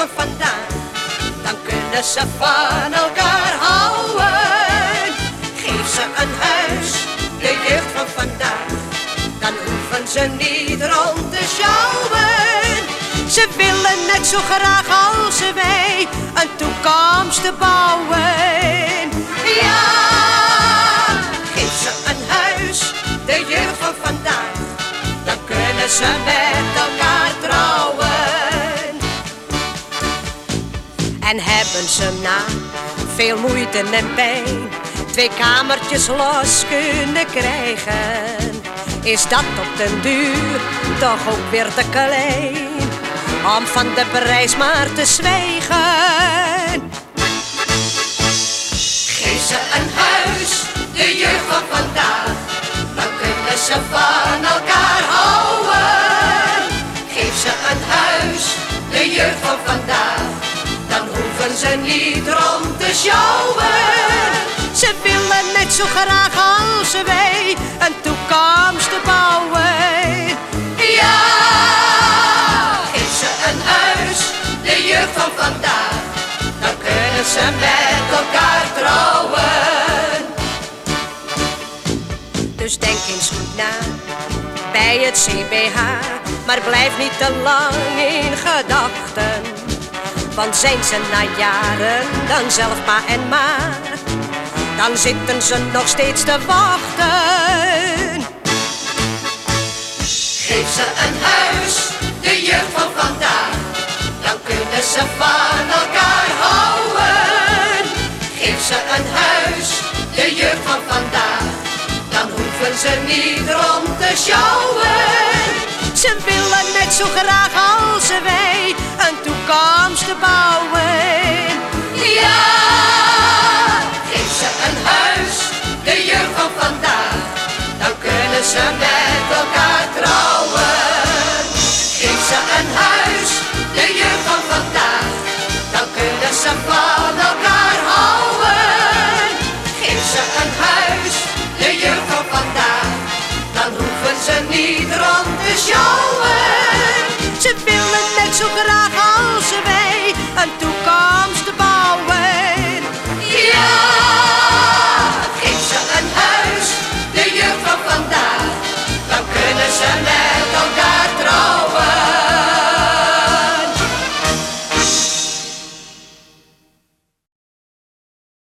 van vandaag. Dan kunnen ze van elkaar houden. Geef ze een huis, de jeugd van vandaag. Dan hoeven ze niet rond te sjouwen. Ze willen net zo graag als wij een toekomst te bouwen. Ja, geef ze een huis, de jeugd van vandaag. Dan kunnen ze met En hebben ze na veel moeite en pijn twee kamertjes los kunnen krijgen. Is dat op den duur toch ook weer te klein om van de prijs maar te zwijgen? Geef ze een te sjouwen. Ze willen net zo graag als wij een toekomst te bouwen. Ja, geef ze een huis, de jeugd van vandaag, dan kunnen ze met elkaar trouwen. Dus denk eens goed na bij het CBH, maar blijf niet te lang in gedachten. Want zijn ze na jaren dan zelf pa en ma, dan zitten ze nog steeds te wachten. Geef ze een huis, de jeugd van vandaag, dan kunnen ze van elkaar houden. Geef ze een huis, de jeugd van vandaag, dan hoeven ze niet rond te sjouwen. Ze willen net zo graag als wij geef